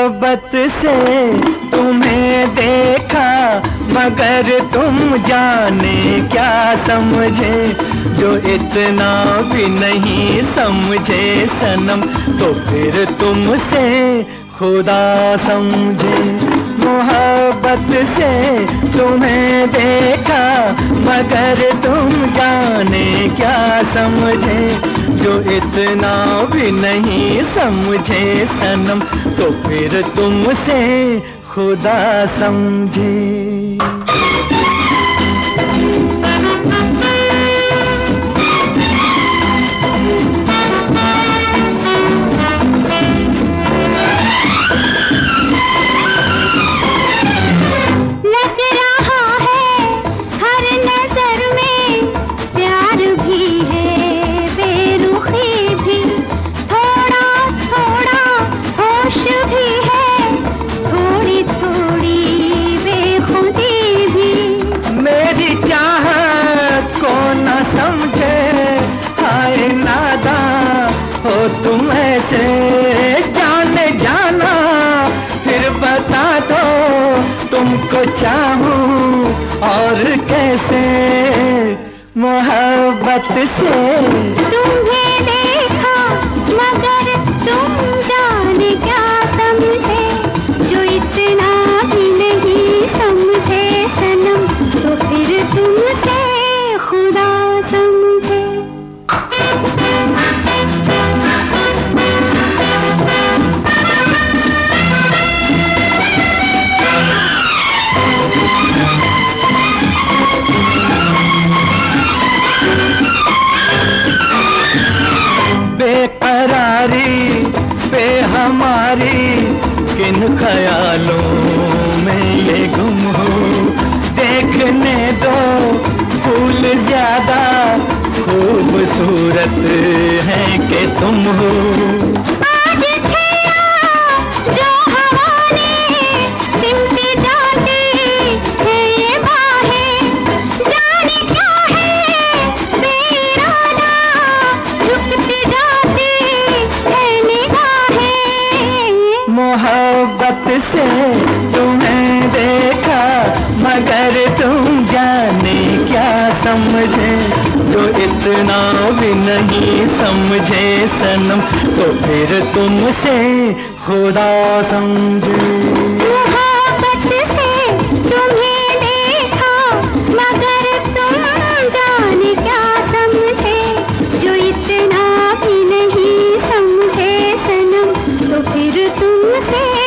मोहब्बत से तुम्हें देखा, मगर तुम जाने क्या समझे? जो इतना भी नहीं समझे सनम तो फिर तुमसे खुदा समझे। मोहब्बत से तुम्हें देखा, मगर तुम जाने क्या समझे? जो इतना भी नहीं समझे सनम तो फिर तुमसे खुदा समझे। तुमको चाहूँ और कैसे मोहब्बत से तुम्हें हमारी किन ख्यालों में ये गुम हो? देखने दो, फूल ज़्यादा खूबसूरत है कि तुम हो। मोहब्बत से तुम्हें देखा, मगर तुम जाने क्या समझे? तो इतना भी नहीं समझे सनम तो फिर तुमसे खुदा समझे। ¡Gracias!